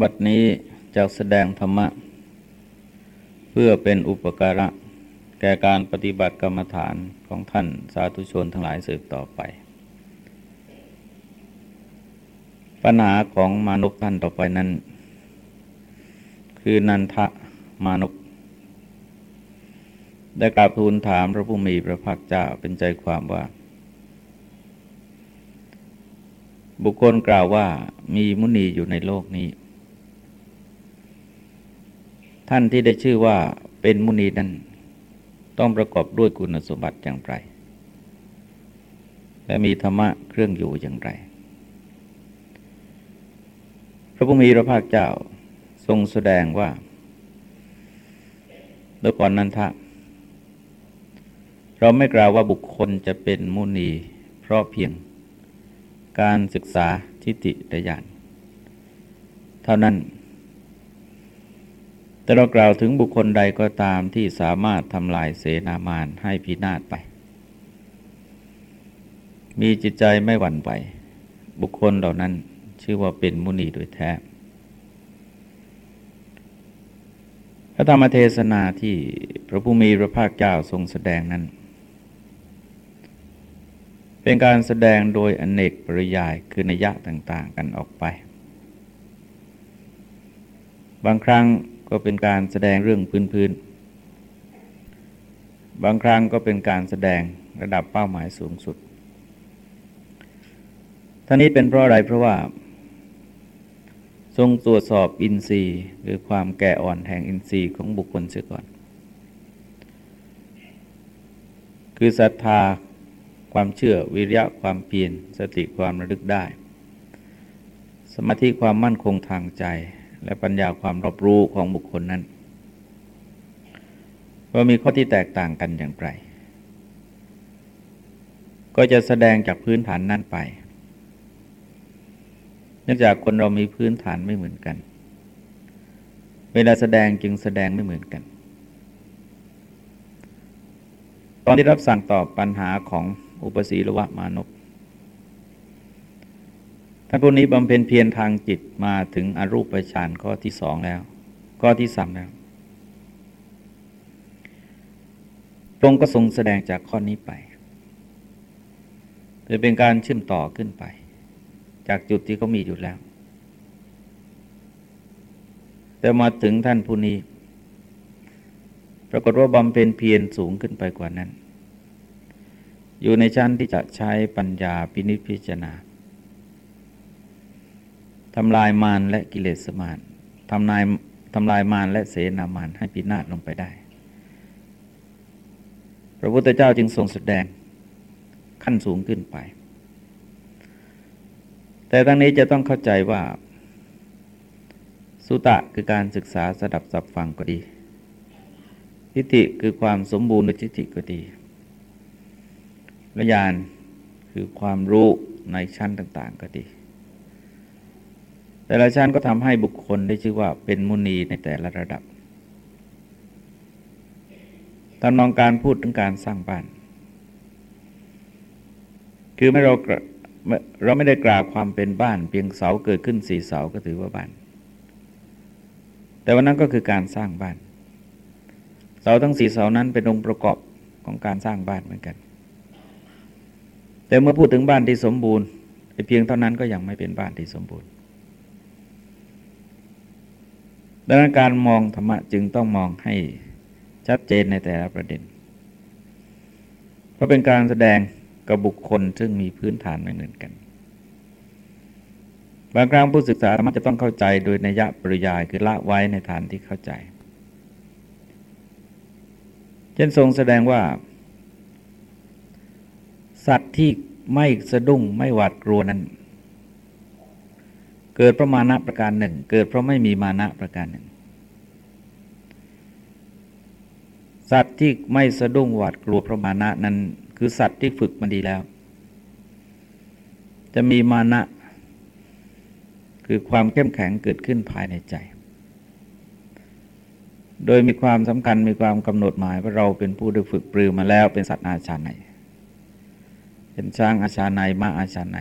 บัดนี้จะแสดงธรรมะ เพื่อเป็นอุปการะ แก่การปฏิบัติกรรมฐานของท่านสาธุชนทั้งหลายสืบต่อไป ปัญหาของมนุษย์ท่านต่อไปนั้น คือนันทะมนุษย์ได้กราบทูลถามพระผู้มีพระภาคเจ้าเป็นใจความว่า บุคคลกล่าวว่ามีมุนีอยู่ในโลกนี้ ท่านที่ได้ชื่อว่าเป็นมุนีนั้นต้องประกอบด้วยคุณสมบัติอย่างไร และมีธรรมะเครื่องอยู่อย่างไร พระผู้มีพระภาคเจ้าทรงแสดงว่าโดยก่อนนั้นทะเราไม่กล่าวว่าบุคคลจะเป็นมุนีเพราะเพียงการศึกษาทิฏฐิดยานเท่านั้น แต่เรากล่าวถึงบุคคลใดก็ตามที่สามารถทำลายเสนามานให้พินาศไป มีจิตใจไม่หวั่นไหวบุคคลเหล่านั้นชื่อว่าเป็นมุนีโดยแท้ พระธรรมเทศนาที่พระผู้มีพระภาคเจ้าทรงแสดงนั้น เป็นการแสดงโดยอนเนกปริยายคือนัยยะต่าง ๆ กันออกไป บางครั้ง ก็เป็นการแสดงเรื่องพื้นๆ บางครั้งก็เป็นการแสดงระดับเป้าหมายสูงสุดท่านี้เป็นเพราะอะไรเพราะว่า ทรงตรวจสอบอินทรีย์หรือความแก่อ่อนแห่งอินทรีย์ของบุคคลเสียก่อน คือศรัทธาความเชื่อวิริยะความเพียรสติความระลึกได้ สมาธิความมั่นคงทางใจ และปัญญาความรอบรู้ของบุคคลนั้นว่ามีข้อที่แตกต่างกันอย่างไร ก็จะแสดงจากพื้นฐานนั่นไป เนื่องจากคนเรามีพื้นฐานไม่เหมือนกัน เวลาแสดงจึงแสดงไม่เหมือนกัน ตอนที่รับสั่งตอบปัญหาของอุปสีรวะมานพ ท่านผู้นี้บำเพ็ญเพียรทางจิตมาถึงอรูปฌานข้อที่สองแล้ว ข้อที่สามแล้วตรงก็ทรงแสดงจากข้อนี้ไปจะเป็นการเชื่อมต่อขึ้นไป จากจุดที่เขามีอยู่แล้ว แต่มาถึงท่านผู้นี้ ปรากฏว่าบำเพ็ญเพียรสูงขึ้นไปกว่านั้น อยู่ในชั้นที่จะใช้ปัญญาพินิจพิจารณา ทำลายมารและกิเลสมารทำลายทำลายมารและเสนามารให้พินาศลงไปได้ พระพุทธเจ้าจึงทรงแสดงขั้นสูงขึ้นไป แต่ทั้งนี้จะต้องเข้าใจว่า สุตะคือการศึกษาสดับสับฟังก็ดี ทิฏฐิคือความสมบูรณ์ในทิฏฐิก็ดีและญาณคือความรู้ในชั้นต่าง ๆ ก็ดี แต่ละชั้นก็ทำให้บุคคลได้ชื่อว่าเป็นมุนีในแต่ละระดับตามนองการพูดถึงการสร้างบ้าน คือไม่เราเราไม่ได้กล่าวความเป็นบ้าน เพียงเสาเกิดขึ้นสี่เสาก็ถือว่าบ้าน แต่วันนั้นก็คือการสร้างบ้าน เสาทั้งสี่เสานั้นเป็นองค์ประกอบของการสร้างบ้านเหมือนกัน แต่เมื่อพูดถึงบ้านที่สมบูรณ์เพียงเท่านั้นก็ยังไม่เป็นบ้านที่สมบูรณ์ ดังนั้นการมองธรรมะจึงต้องมองให้ชัดเจนในแต่ละประเด็น เพราะเป็นการแสดงกับบุคคลซึ่งมีพื้นฐานไม่เหมือนกัน บางครั้งผู้ศึกษาธรรมะจะต้องเข้าใจโดยนัยปริยายคือละไว้ในฐานที่เข้าใจ เช่นทรงแสดงว่า สัตว์ที่ไม่สะดุ้งไม่หวาดกลัวนั้น เกิดเพราะมานะประการหนึ่ง เกิดเพราะไม่มีมานะประการหนึ่ง สัตว์ที่ไม่สะดุ้งหวาดกลัวเพราะมานะนั้น คือสัตว์ที่ฝึกมาดีแล้วจะมีมานะ คือความเข้มแข็งเกิดขึ้นภายในใจ โดยมีความสำคัญมีความกำหนดหมายว่าเราเป็นผู้ได้ฝึกปรือมาแล้วเป็นสัตว์อาชาในเป็นช้างอาชาในม้าอาชาใน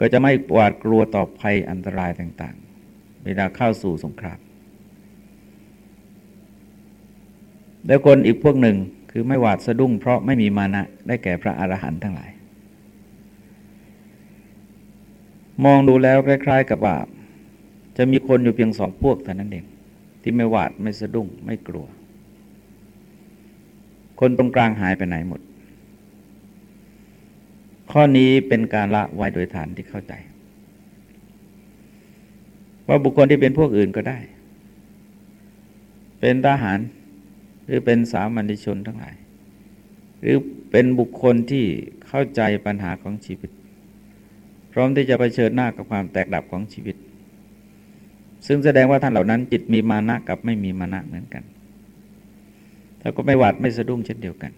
ก็จะไม่หวาดกลัวต่อภัยอันตรายต่างๆ เวลาเข้าสู่สงคราม แล้วคนอีกพวกหนึ่งคือไม่หวาดสะดุ้งเพราะไม่มีมานะได้แก่พระอรหันต์ทั้งหลาย มองดูแล้วคล้าย ๆ กับว่าจะมีคนอยู่เพียงสองพวกเท่านั้นเอง ที่ไม่หวาดไม่สะดุ้งไม่กลัว คนตรงกลางหายไปไหนหมด ข้อนี้เป็นการละไว้โดยฐานที่เข้าใจ ว่าบุคคลที่เป็นพวกอื่นก็ได้ เป็นทหาร หรือเป็นสามัญชนทั้งหลาย หรือเป็นบุคคลที่เข้าใจปัญหาของชีวิต พร้อมที่จะะเผชิญหน้ากับความแตกดับของชีวิต ซึ่งแสดงว่าท่านเหล่านั้น จิตมีมานะกับไม่มีมานะเหมือนกันแล้วก็ไม่หวาดไม่สะดุ้งเช่นเดียวกัน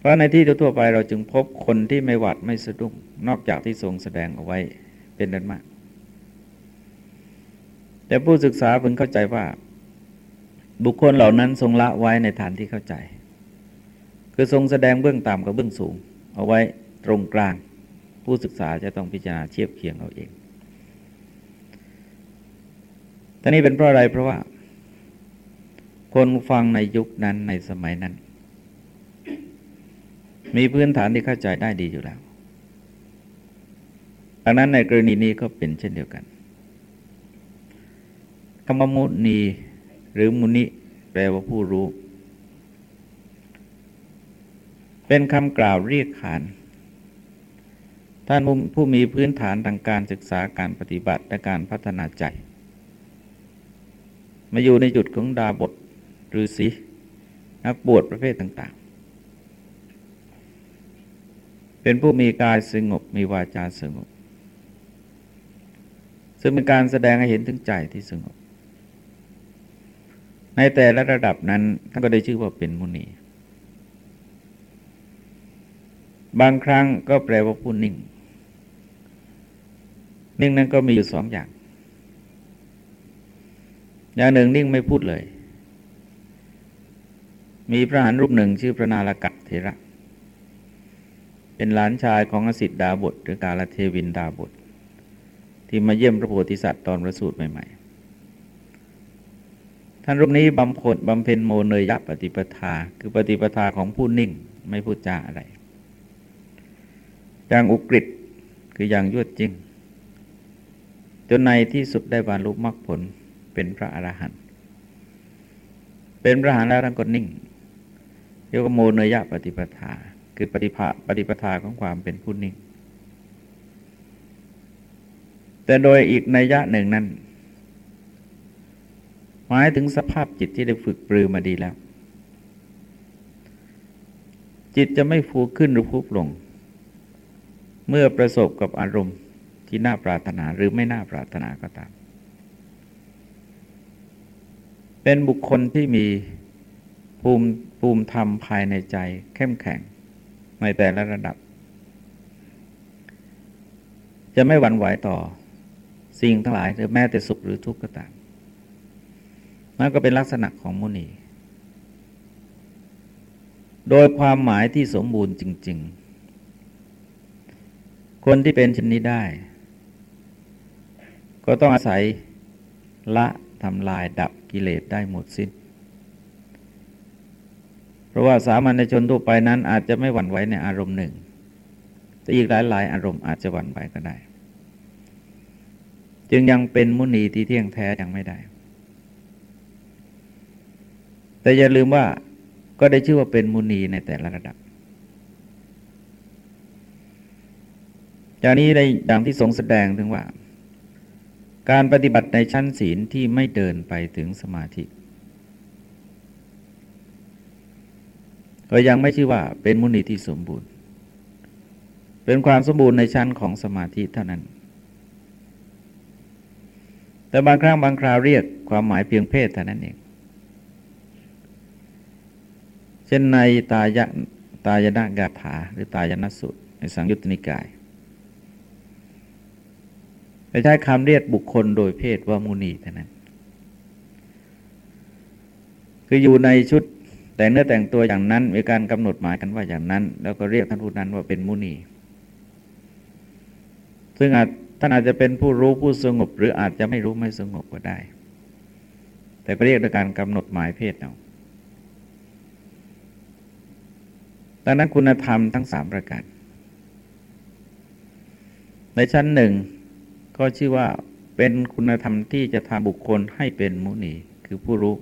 เพราะในที่ทั่วไปเราจึงพบคนที่ไม่หวาดไม่สะดุ้งนอกจากที่ทรงแสดงเอาไว้เป็นนั้นมาก แต่ผู้ศึกษาพึงเข้าใจว่า บุคคลเหล่านั้นทรงละไว้ในฐานที่เข้าใจ คือทรงแสดงเบื้องต่ำกับเบื้องสูง เอาไว้ตรงกลาง ผู้ศึกษาจะต้องพิจารณาเทียบเคียงเอาเองท่านี้เป็นเพราะอะไรเพราะว่า คนฟังในยุคนั้นในสมัยนั้น มีพื้นฐานที่เข้าใจได้ดีอยู่แล้วดังนั้นในกรณีนี้ก็เป็นเช่นเดียวกันคำว่ามุนีหรือมุนิ แปลว่าผู้รู้ เป็นคำกล่าวเรียกขาน ท่านผู้มีพื้นฐานทางการศึกษาการปฏิบัติและการพัฒนาใจ มาอยู่ในจุดของดาบทหรือสีนักบวชประเภทต่าง ๆ เป็นผู้มีกายสงบมีวาจาสงบ ซึ่งเป็นการแสดงให้เห็นถึงใจที่สงบ ในแต่ละระดับนั้นท่านก็ได้ชื่อว่าเป็นมุนี บางครั้งก็แปลว่าผู้นิ่ง นิ่งนั้นก็มีอยู่สองอย่าง อย่างหนึ่งนิ่งไม่พูดเลย มีพระหันรูปหนึ่งชื่อพระนาลกัตเทระ เป็นหลานชายของอสิทธดาบทหรือกาลเทวินดาบทที่มาเยี่ยมพระโพธิสัตว์ตอนประสูติใหม่ๆ ท่านรูปนี้บำเพ็ญบำเพ็ญโมเนยยะปฏิปทา คือปฏิปทาของผู้นิ่งไม่พูดจาอะไรอย่างอุกฤษคืออย่างยวดจริง จนในที่สุดได้บรรลุมรรคผลเป็นพระอรหันต์เป็นพระอรหันต์แล้วท่านก็นิ่งเรียกว่าโมเนยะปฏิปทา คือปฏิภาปฏิปทาของความเป็นผู้นิ่ง แต่โดยอีกนัยยะหนึ่งนั้นหมายถึงสภาพจิตที่ได้ฝึกปรือมาดีแล้ว จิตจะไม่ฟูขึ้นหรือฟุบลง เมื่อประสบกับอารมณ์ที่น่าปรารถนาหรือไม่น่าปรารถนาก็ตาม เป็นบุคคลที่มีภูมิภูมิธรรมภายในใจเข้มแข็ง ในแต่ละระดับ จะไม่หวั่นไหวต่อสิ่งทั้งหลายหรือแม้แต่สุขหรือทุกข์ก็ตามนั่นก็เป็นลักษณะของมุนี โดยความหมายที่สมบูรณ์จริง ๆ คนที่เป็นชนนี้ได้ ก็ต้องอาศัยละทำลายดับกิเลสได้หมดสิน้น เพราะว่าสามัญชนทั่วไปนั้นอาจจะไม่หวั่นไหวในอารมณ์หนึ่ง แต่อีกหลายๆ อารมณ์อาจจะหวั่นไหวก็ได้ จึงยังเป็นมุนีที่เที่ยงแท้ยังไม่ได้ แต่อย่าลืมว่าก็ได้ชื่อว่าเป็นมุนีในแต่ละระดับจากนี้ได้อย่างที่ทรงแสดงถึงว่า การปฏิบัติในชั้นศีลที่ไม่เดินไปถึงสมาธิ ก็ยังไม่ชื่อว่าเป็นมุนีที่สมบูรณ์ เป็นความสมบูรณ์ในชั้นของสมาธิเท่านั้น แต่บางครั้งบางคราวเรียกความหมายเพียงเพศเท่านั้นเอง เช่นในตายะตายนากาถาหรือตายนสุตในสังยุตติกายไปใช้คำเรียกบุคคลโดยเพศว่ามุนีเท่านั้น คืออยู่ในชุด แต่งเนื้อแต่งตัวอย่างนั้น มีการกำหนดหมายกันว่าอย่างนั้น แล้วก็เรียกท่านผู้นั้นว่าเป็นมุนี ซึ่งอาจท่านอาจจะเป็นผู้รู้ผู้สงบ หรืออาจจะไม่รู้ไม่สงบก็ได้ แต่ก็เรียกโดยการกำหนดหมายเพศเอาดังนั้นคุณธรรมทั้งสามประการในชั้นหนึ่งก็ชื่อว่าเป็นคุณธรรมที่จะทำบุคคลให้เป็นมุนีคือผู้รู้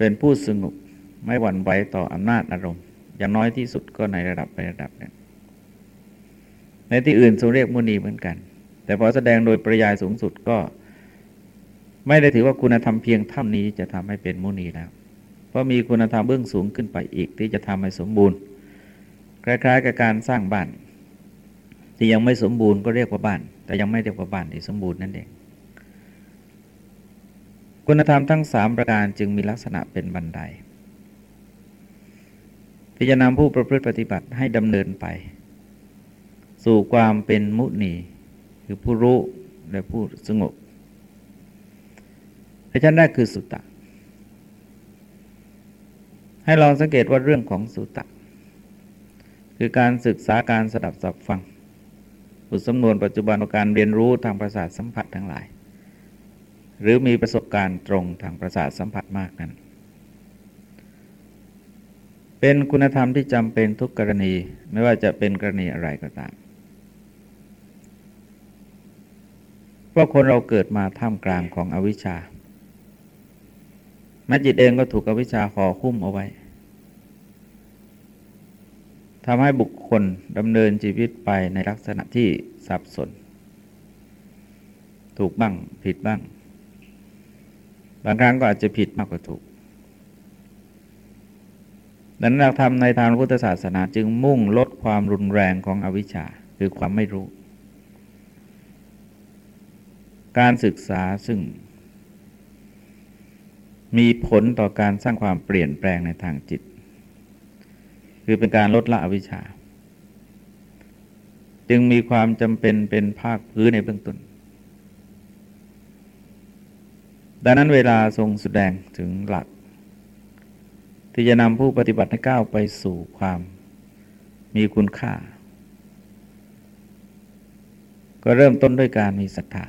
เป็นผู้สงบไม่หวั่นไหวต่ออำนาจอารมณ์ อย่างน้อยที่สุดก็ในระดับไประดับหนึ่งในที่อื่นทรงเรียกมุนีเหมือนกัน แต่พอแสดงโดยประยายสูงสุดก็ ไม่ได้ถือว่าคุณธรรมเพียงเท่านี้จะทำให้เป็นมุนีแล้ว เพราะมีคุณธรรมเบื้องสูงขึ้นไปอีกที่จะทำให้สมบูรณ์ คล้ายๆกับการสร้างบ้าน ที่ยังไม่สมบูรณ์ก็เรียกว่าบ้าน แต่ยังไม่เรียกว่าบ้านที่สมบูรณ์นั่นเอง คุณธรรมทั้งสามประการจึงมีลักษณะเป็นบันไดที่จะนำผู้ประพฤติปฏิบัติให้ดำเนินไป สู่ความเป็นมุนีคือผู้รู้และผู้สงบในชั้นแรกคือสุตตะ ให้ลองสังเกตว่าเรื่องของสุตตะ คือการศึกษาการสดับสับฟังบทสำนวนปัจจุบันของการเรียนรู้ทางประสาทสัมผัสทั้งหลาย หรือมีประสบการณ์ตรงทางประสาทสัมผัสมากนั้น เป็นคุณธรรมที่จำเป็นทุกกรณีไม่ว่าจะเป็นกรณีอะไรก็ตาม เพราะคนเราเกิดมาท่ามกลางของอวิชชาแม้จิตเองก็ถูกอวิชชาห่อคุ้มเอาไว้ทำให้บุคคลดำเนินชีวิตไปในลักษณะที่สับสน ถูกบ้างผิดบ้าง บางครั้งก็อาจจะผิดมากกว่าถูกดังนั้นเราทำในทางพุทธศาสนาจึงมุ่งลดความรุนแรงของอวิชชาคือความไม่รู้ การศึกษาซึ่ง มีผลต่อการสร้างความเปลี่ยนแปลงในทางจิต คือเป็นการลดละอวิชชา จึงมีความจำเป็นเป็นภาคพื้นในเบื้องต้น ดังนั้นเวลาทรงแสดงถึงหลัก ที่จะนำผู้ปฏิบัติให้ก้าวไปสู่ความมีคุณค่า ก็เริ่มต้นด้วยการมีศรัทธา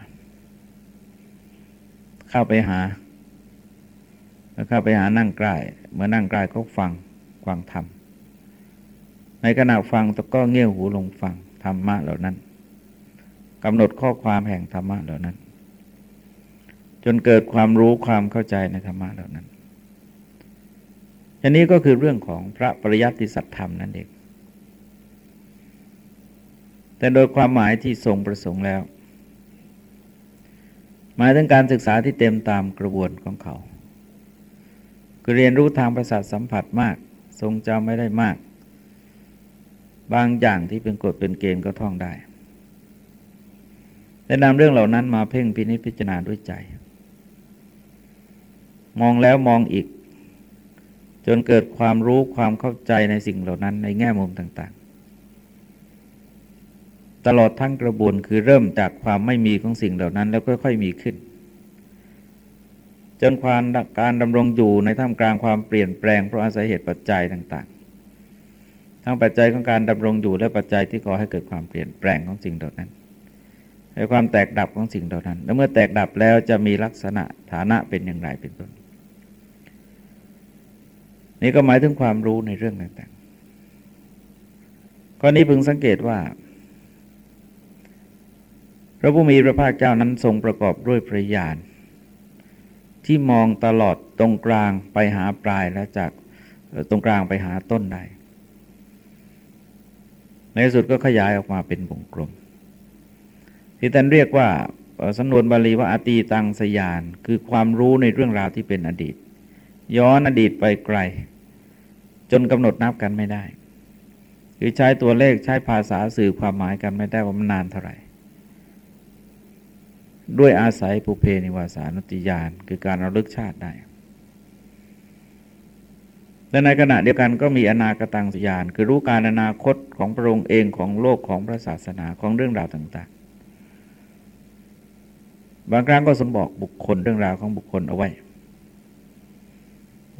เข้าไปหา แล้วเข้าไปหานั่งใกล้เมื่อนั่งใกล้เขาฟังฟังธรรมในขณะฟังตก็เงี่ยวหูลงฟังธรรมะเหล่านั้นกำหนดข้อความแห่งธรรมะเหล่านั้น จนเกิดความรู้ความเข้าใจในธรรมะเหล่านั้นอันนี้ก็คือเรื่องของพระปริยัติสัตธรรมนั่นเอง แต่โดยความหมายที่ทรงประสงค์แล้ว หมายถึงการศึกษาที่เต็มตามกระบวนของเขาคือเรียนรู้ทางประสาทสัมผัสมาก ทรงจำไม่ได้มาก บางอย่างที่เป็นกฎเป็นเกณฑ์ก็ท่องได้แต่นำเรื่องเหล่านั้นมาเพ่งพินิจพิจารณาด้วยใจ มองแล้วมองอีก จนเกิดความรู้ความเข้าใจในสิ่งเหล่านั้นในแง่มุมต่างๆ ตลอดทั้งกระบวนคือเริ่มจากความไม่มีของสิ่งเหล่านั้น แล้วค่อยๆมีขึ้น จนความการดำรงอยู่ในท่ามกลางความเปลี่ยนแปลงเพราะอาศัยเหตุปัจจัยต่าง ๆ ทั้งปัจจัยของการดำรงอยู่และปัจจัยที่ก่อให้เกิดความเปลี่ยนแปลงของสิ่งเหล่านั้นและความแตกดับของสิ่งเหล่านั้น แล้วเมื่อแตกดับแล้วจะมีลักษณะฐานะเป็นอย่างไรเป็นต้น นี่ก็หมายถึงความรู้ในเรื่องต่างๆ ข้อนี้พึงสังเกตว่า พระผู้มีพระภาคเจ้านั้นทรงประกอบด้วยพระญาณที่มองตลอดตรงกลางไปหาปลายและจากตรงกลางไปหาต้นได้ในสุดก็ขยายออกมาเป็นวงกลม ที่ท่านเรียกว่าสำนวนบาลีว่าอตีตังสยาน คือความรู้ในเรื่องราวที่เป็นอดีต ย้อนอดีตไปไกล จนกำหนดนับกันไม่ได้คือใช้ตัวเลขใช้ภาษาสื่อความหมายกันไม่ได้ว่ามันนานเท่าไหร่ ด้วยอาศัยปุเพนิวาสานุติยานคือการระลึกชาติได้และในขณะเดียวกันก็มีอนาคตังสยาน คือรู้การอนาคตของพระองค์เองของโลกของพระศาสนาของเรื่องราวต่าง ๆ บางครั้งก็สมบอกบุคคลเรื่องราวของบุคคลเอาไว้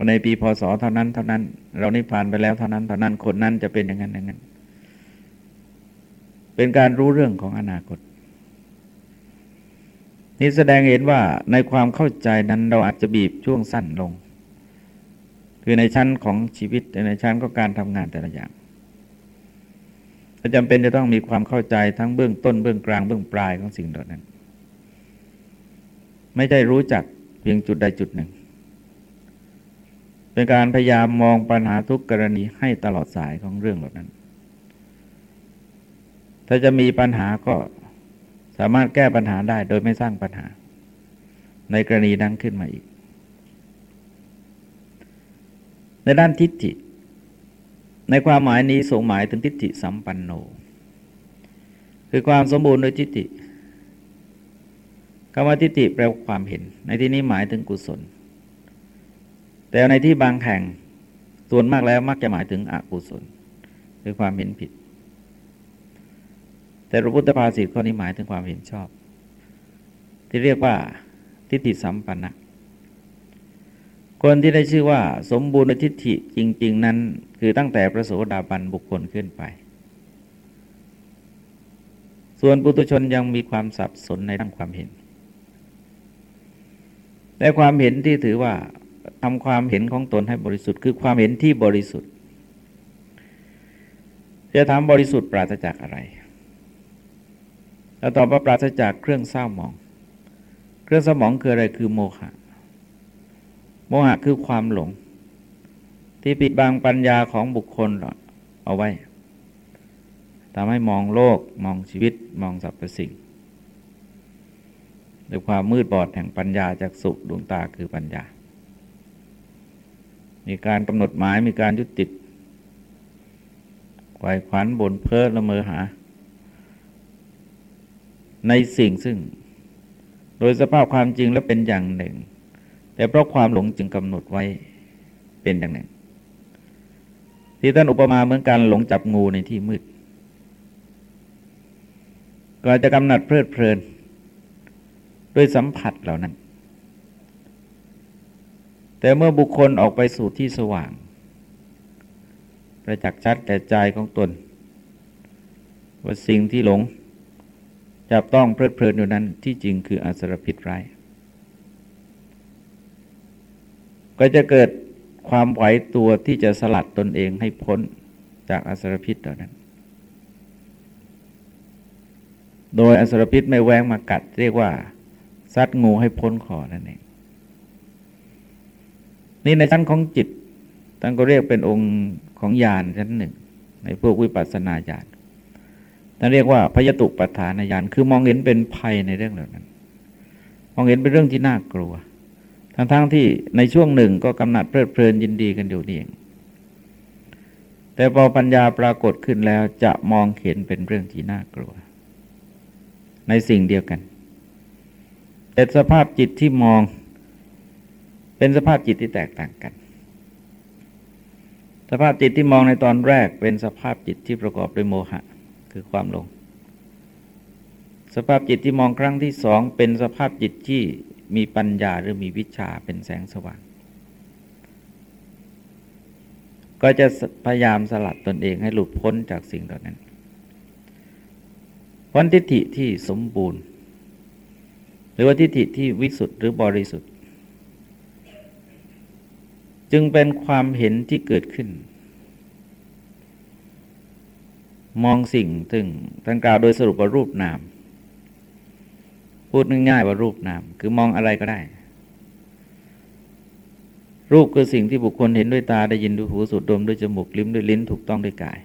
ว่าในปีพศเท่านั้นเท่านั้น เรานิพพานไปแล้วเท่านั้นเท่านั้นคนนั้นจะเป็นอย่างนั้นอย่างนั้นเเป็นการรู้เรื่องของอนาคต นี่แสดงเห็นว่าในความเข้าใจนั้นเราอาจจะบีบช่วงสั้นลง คือในชั้นของชีวิตในชั้นของการทำงานแต่ละอย่างจำเป็นจะต้องมีความเข้าใจทั้งเบื้องต้นเบื้องกลางเบื้องปลายของสิ่งเหล่านั้น ไม่ได้รู้จักเพียงจุดใดจุดหนึ่ง เป็นการพยายามมองปัญหาทุกกรณีให้ตลอดสายของเรื่องเหล่านั้น ถ้าจะมีปัญหาก็สามารถแก้ปัญหาได้โดยไม่สร้างปัญหา ในกรณีนั้นขึ้นมาอีก ในด้านทิฏฐิ ในความหมายนี้ทรงหมายถึงทิฏฐิสัมปันโน คือความสมบูรณ์โดยทิฏฐิคำว่าทิฏฐิแปลว่าความเห็น ในที่นี้หมายถึงกุศล แต่ในที่บางแห่งส่วนมากแล้วมักจะหมายถึงอกุศลคือความเห็นผิด แต่พระพุทธภาษิตข้อนี้หมายถึงความเห็นชอบ ที่เรียกว่าทิฏฐิสัมปันนะคนที่ได้ชื่อว่าสมบูรณ์ทิฏฐิจริง ๆ นั้น คือตั้งแต่พระโสดาบันบุคคลขึ้นไป ส่วนปุตุชนยังมีความสับสนในด้านความเห็น แต่ความเห็นที่ถือว่า ทำความเห็นของตนให้บริสุทธิ์ คือความเห็นที่บริสุทธิ์ จะทำบริสุทธิ์ปราศจากอะไรแล้วตอบว่าปราศจากเครื่องเศร้าหมอง เครื่องสมองคืออะไรคือโมฆะโมหะคือความหลง ที่ปิดบังปัญญาของบุคคลเอาไว้ทำให้มองโลกมองชีวิตมองสรรพสิ่งด้วยความมืดบอดแห่งปัญญาจากสุขดวงตาคือปัญญา มีการกำหนดหมายมีการยุติดไขว่ขวัญบนเพ้อละเมอหา ในสิ่งซึ่ง โดยสภาพความจริงแล้วเป็นอย่างหนึ่ง แต่เพราะความหลงจึงกำหนดไว้เป็นอย่างหนึ่ง ที่ท่านอุปมาเหมือนการหลงจับงูในที่มืดก็จะกำหนัดเพลิดเพลิน ด้วยสัมผัสเหล่านั้น แต่เมื่อบุคคลออกไปสู่ที่สว่าง ประจักษ์ชัดแก่ใจของตน ว่าสิ่งที่หลงจับต้องเพลิดเพลินอยู่นั้นที่จริงคืออสรพิษร้าย ก็จะเกิดความไหวตัวที่จะสลัดตนเองให้พ้นจากอสรพิษเหล่านั้น โดยอสรพิษไม่แวงมากัด เรียกว่าซัดงูให้พ้นคอนั่นเอง นี่ในชั้นของจิตท่านก็เรียกเป็นองค์ของญาณชั้นหนึ่ง ในพวกวิปัสสนาญาณท่านเรียกว่าพยตุปัฏฐานญาณคือมองเห็นเป็นภัยในเรื่องเหล่านั้น มองเห็นเป็นเรื่องที่น่ากลัว ทั้งๆทที่ในช่วงหนึ่งก็กำหนัดเพลิดเพลินยินดีกันอยู่นี่เองแต่พอปัญญาปรากฏขึ้นแล้วจะมองเห็นเป็นเรื่องที่น่ากลัว ในสิ่งเดียวกัน แต่สภาพจิตที่มอง เป็นสภาพจิตที่แตกต่างกัน สภาพจิตที่มองในตอนแรกเป็นสภาพจิตที่ประกอบด้วยโมหะคือความหลง สภาพจิตที่มองครั้งที่สองเป็นสภาพจิตที่มีปัญญาหรือมีวิชาเป็นแสงสว่าง ก็จะพยายามสลัดตนเองให้หลุดพ้นจากสิ่งเหล่านั้นวันทิฏฐิที่สมบูรณ์ หรือว่าทิฏฐิที่วิสุทธ์หรือบริสุทธิ์ จึงเป็นความเห็นที่เกิดขึ้น มองสิ่งถึงท่านกล่าวโดยสรุปว่ารูปนาม พูดง่ายๆว่ารูปนาม คือมองอะไรก็ได้ รูปคือสิ่งที่บุคคลเห็นด้วยตาได้ยินด้วยหูสูดดมด้วยจมูกลิ้มด้วยลิ้นถูกต้องด้วยกาย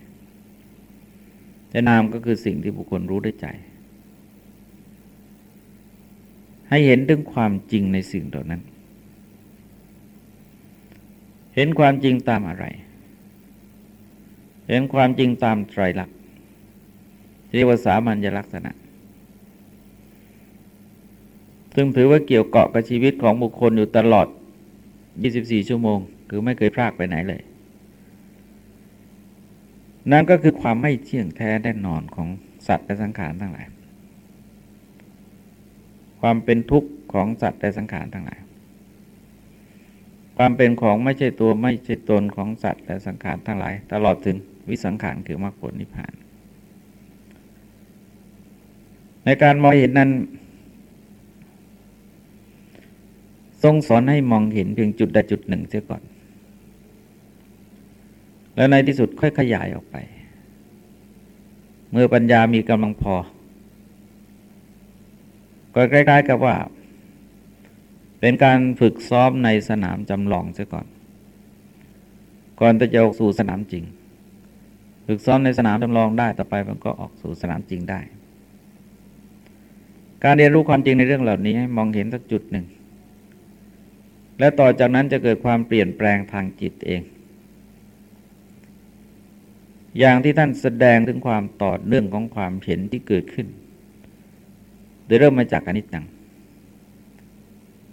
แต่นามก็คือสิ่งที่บุคคลรู้ด้วยใจ ให้เห็นถึงความจริงในสิ่งเหล่านั้น เห็นความจริงตามอะไร เห็นความจริงตามไตรลักษณ์เรียกว่าสามัญลักษณะ ซึ่งถือว่าเกี่ยวเกาะกับชีวิตของบุคคลอยู่ตลอด 24 ชั่วโมง คือไม่เคยพลากไปไหนเลย นั่นก็คือความไม่เที่ยงแท้แน่นอนของสัตว์และสังขารทั้งหลาย ความเป็นทุกข์ของสัตว์และสังขารทั้งหลาย ความเป็นของไม่ใช่ตัวไม่ใช่ตนของสัตว์และสังขารทั้งหลาย ตลอดถึงวิสังขารคือมรรคผลนิพพาน ในการมองเห็นนั้น ทรงสอนให้มองเห็นเพียงจุดใดจุดหนึ่งเสียก่อน แล้วในที่สุดค่อยขยายออกไป เมื่อปัญญามีกำลังพอ ก็ใกล้ๆกับว่า เป็นการฝึกซ้อมในสนามจำลองเสียก่อน ก่อนจะออกสู่สนามจริง ฝึกซ้อมในสนามจำลองได้ต่อไปมันก็ออกสู่สนามจริงได้ การเรียนรู้ความจริงในเรื่องเหล่านี้ให้มองเห็นสักจุดหนึ่ง และต่อจากนั้นจะเกิดความเปลี่ยนแปลงทางจิตเอง อย่างที่ท่านแสดงถึงความต่อเนื่องของความเห็นที่เกิดขึ้นโดยเริ่มมาจากอนิจจัง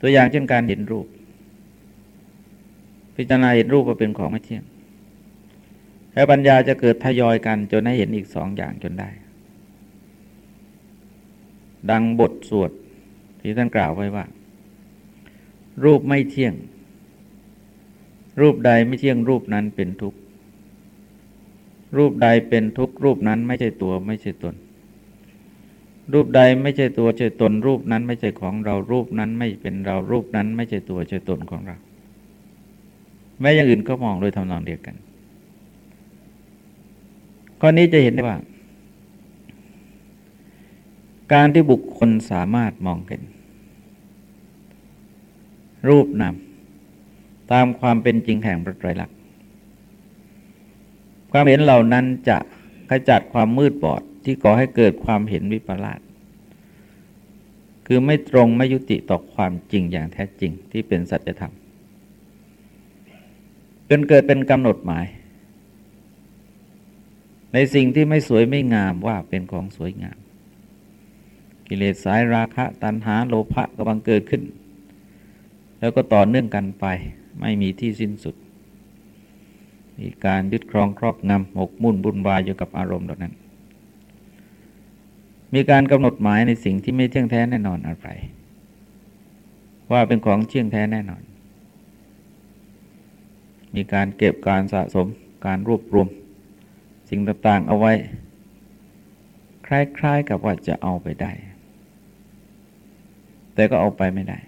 ตัวอย่างเช่นการเห็นรูป พิจารณาเห็นรูปว่าเป็นของไม่เที่ยงแล้วปัญญาจะเกิดทยอยกัน จนให้เห็นอีกสองอย่างจนได้ ดังบทสวดที่ท่านกล่าวไว้ว่า รูปไม่เที่ยง รูปใดไม่เที่ยงรูปนั้นเป็นทุกข์รูปใดเป็นทุกข์รูปนั้นไม่ใช่ตัวไม่ใช่ตน รูปใดไม่ใช่ตัวใช่ตนรูปนั้นไม่ใช่ของเรารูปนั้นไม่เป็นเรารูปนั้นไม่ใช่ตัวใช่ตนของเรา แม้อย่างอื่นก็มองโดยทำนองเดียวกัน ข้อนี้จะเห็นได้ว่า การที่บุคคลสามารถมองเห็น รูปนามตามความเป็นจริงแห่งพระไตรลักษณ์ความเห็นเหล่านั้นจะขจัดความมืดบอด ที่ก่อให้เกิดความเห็นวิปลาสคือไม่ตรงไม่ยุติต่อความจริงอย่างแท้จริงที่เป็นสัจธรรมจนเกิดเป็นกำหนดหมาย ในสิ่งที่ไม่สวยไม่งามว่าเป็นของสวยงาม กิเลสสายราคะตัณหาโลภะกำลังเกิดขึ้น แล้วก็ต่อเนื่องกันไปไม่มีที่สิ้นสุด มีการยึดครองครอบงำหมกมุ่นบุญวายอยู่กับอารมณ์เหล่านั้น มีการกำหนดหมายในสิ่งที่ไม่เที่ยงแท้แน่นอนอะไร ว่าเป็นของเที่ยงแท้แน่นอน มีการเก็บการสะสมการรวบรวม สิ่งต่างๆเอาไว้ คล้ายๆกับว่าจะเอาไปได้ แต่ก็เอาไปไม่ได้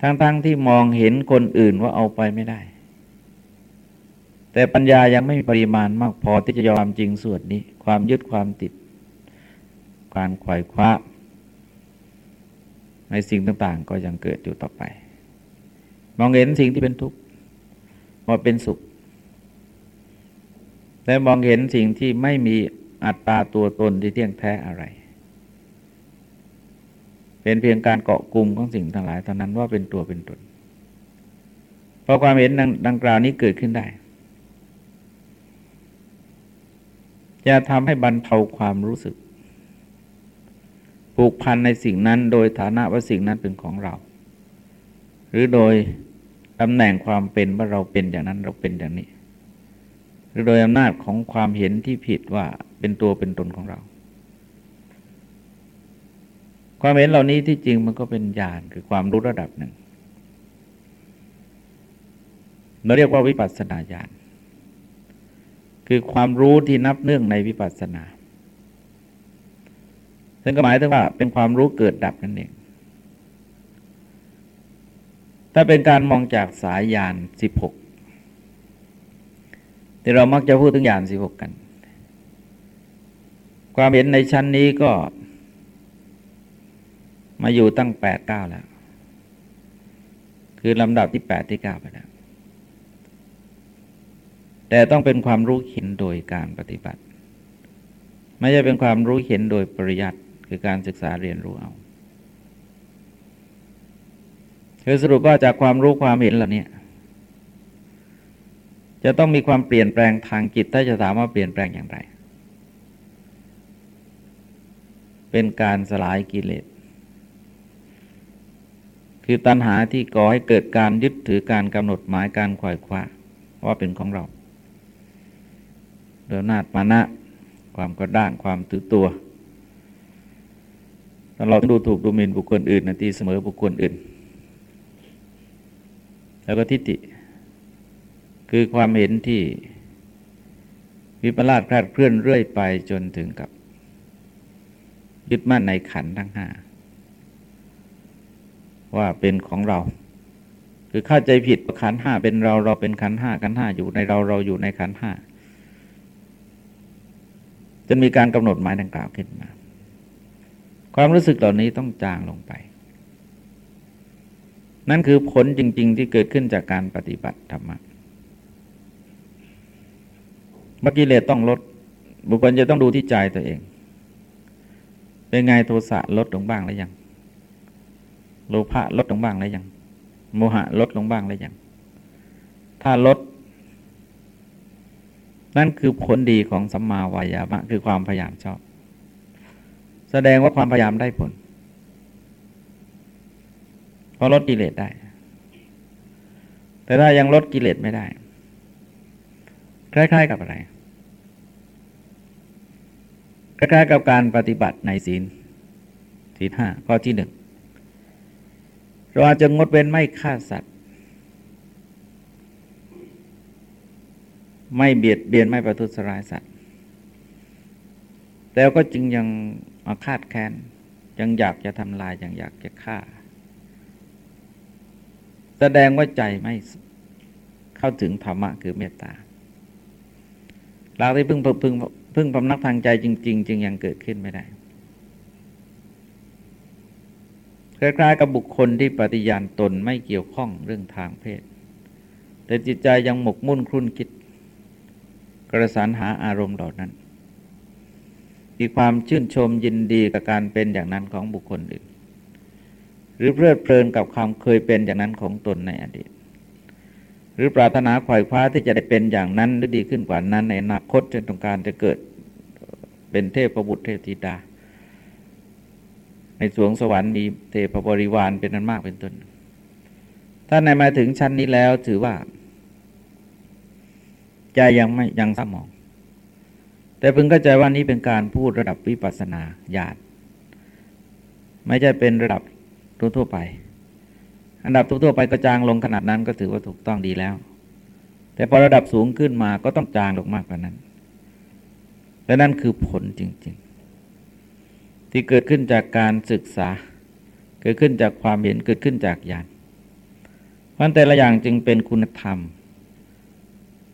ทั้งๆทที่มองเห็นคนอื่นว่าเอาไปไม่ได้ แต่ปัญญายังไม่มีปริมาณมากพอที่จะยอมจริงส่วนนี้ ความยึดความติด การขวายคว้า ในสิ่งต่างๆ ก็ยังเกิดอยู่ต่อไป มองเห็นสิ่งที่เป็นทุกข์ว่าเป็นสุขแต่มองเห็นสิ่งที่ไม่มีอัตตาตัวตนที่เที่ยงแท้อะไร เป็นเพียงการเกาะกลุ่มของสิ่งทั้งหลายเท่านั้นว่าเป็นตัวเป็นตนเพอความเห็นดังกล่าวนี้เกิดขึ้นได้จะทำให้บรรเทาความรู้สึก ผูกพันในสิ่งนั้น โดยฐานะว่าสิ่งนั้นเป็นของเรา หรือโดยตำแหน่งความเป็นว่าเราเป็นอย่างนั้นเราเป็นอย่างนี้ หรือโดยอำนาจของความเห็นที่ผิดว่าเป็นตัวเป็นตนของเรา ความเห็นเหล่านี้ที่จริงมันก็เป็นญาณคือความรู้ระดับหนึ่งเราเรียกว่าวิปัสสนาญาณคือความรู้ที่นับเนื่องในวิปัสสนา ซึ่งก็หมายถึงว่าเป็นความรู้เกิดดับนั่นเอง ถ้าเป็นการมองจากสายญาณสิบหกที่เรามักจะพูดถึงญาณสิบหกกัน ความเห็นในชั้นนี้ก็ มาอยู่ตั้งแปดเก้าแล้ว คือลำดับที่แปดที่เก้าไปแล้วแต่ต้องเป็นความรู้เห็นโดยการปฏิบัติ ไม่ใช่เป็นความรู้เห็นโดยปริยัติ คือการศึกษาเรียนรู้เอาคือสรุปว่าจากความรู้ความเห็นเหล่านี้จะต้องมีความเปลี่ยนแปลงทางจิตถ้าจะถามว่าเปลี่ยนแปลงอย่างไร เป็นการสลายกิเลส คือตัณหาที่ก่อให้เกิดการยึดถือการกำหนดหมายการขวายคว้าว่าเป็นของเราเดินนาดมานะ ความกระด้างความถือตัว เราดูถูกดูหมิ่นบุคคลอื่นนาทีเสมอบุคคลอื่น แล้วก็ทิฏฐิคือความเห็นที่วิปลาสคลาดเคลื่อนเรื่อยไปจนถึงกับ ยึดมั่นในขันทั้งห้าว่าเป็นของเรา คือเข้าใจผิดขันห้าเป็นเราเราเป็นขันห้าขันห้าอยู่ในเราเราอยู่ในขันห้าจนมีการกำหนดหมายดังกล่าวขึ้นมา ความรู้สึกเหล่านี้ต้องจางลงไป นั่นคือผลจริง ๆ ที่เกิดขึ้นจากการปฏิบัติธรรมะเมื่อกี้เลสต้องลด บุคคลจะต้องดูที่ใจตัวเอง เป็นไงโทสะลดลงบ้างหรือยัง โลภะลดลงบ้างหรือยัง โมหะลดลงบ้างหรือยัง ถ้าลด นั่นคือผลดีของสัมมาวายามะ คือความพยายามชอบ แสดงว่าความพยายามได้ผลพอลดกิเลสได้ แต่ถ้ายังลดกิเลสไม่ได้ คล้ายๆกับอะไร คล้ายๆกับการปฏิบัติในศีลศีลห้าข้อที่หนึ่งเราอาจจะงดเว้นไม่ฆ่าสัตว์ ไม่เบียดเบียนไม่ประทุษร้ายสัตว์ แต่ก็จึงยัง มาคาดแค้นยังอยากจะทำลายยังอยากจะฆ่า แสดงว่าใจไม่เข้าถึงธรรมะคือเมตตาหลักที่พึ่งพึ่งพึ่งพำนักทางใจจริง ๆ จึงยังเกิดขึ้นไม่ได้คล้ายๆกับบุคคลที่ปฏิญาณตนไม่เกี่ยวข้องเรื่องทางเพศ แต่จิตใจยังหมกมุ่นครุ่นคิด กระสานหาอารมณ์เหล่านั้น มีความชื่นชมยินดีกับการเป็นอย่างนั้นของบุคคลอื่น หรือเพลิดเพลินกับความเคยเป็นอย่างนั้นของตนในอดีต หรือปรารถนาขวายคว้าที่จะได้เป็นอย่างนั้นหรือดีขึ้นกว่านั้นในอนาคตจนต้องการจะเกิดเป็นเทพประบุเทพธิดา ในสวงสวรรค์มีเทพบริวารเป็นนั้นมากเป็นต้น ถ้าในมาถึงชั้นนี้แล้วถือว่าใจยังไม่ยังสมอง แต่พึงเข้าใจว่านี้เป็นการพูดระดับวิปัสนาญาณไม่ใช่เป็นระดับทั่วไป อันดับทั่วไปก็จางลงขนาดนั้นก็ถือว่าถูกต้องดีแล้ว แต่พอระดับสูงขึ้นมาก็ต้องจางลงมากกว่านั้น และนั่นคือผลจริง ๆ ที่เกิดขึ้นจากการศึกษา เกิดขึ้นจากความเห็นเกิดขึ้นจากญาณเพราะแต่ละอย่างจึงเป็นคุณธรรม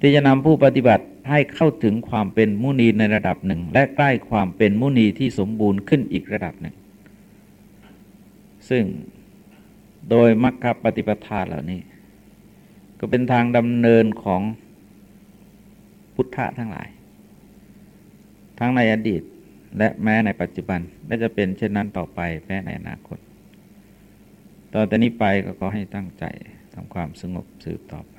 ที่จะนำผู้ปฏิบัติ ให้เข้าถึงความเป็นมุนีในระดับหนึ่ง และใกล้ความเป็นมุนีที่สมบูรณ์ขึ้นอีกระดับหนึ่ง ซึ่งโดยมรรคปฏิปทาเหล่านี้ ก็เป็นทางดำเนินของพุทธะทั้งหลาย ทั้งในอดีตและแม้ในปัจจุบันและจะเป็นเช่นนั้นต่อไปแม้ในอนาคต ต่อแต่นี้ไปก็ขอให้ตั้งใจทำความสงบสืบต่อไป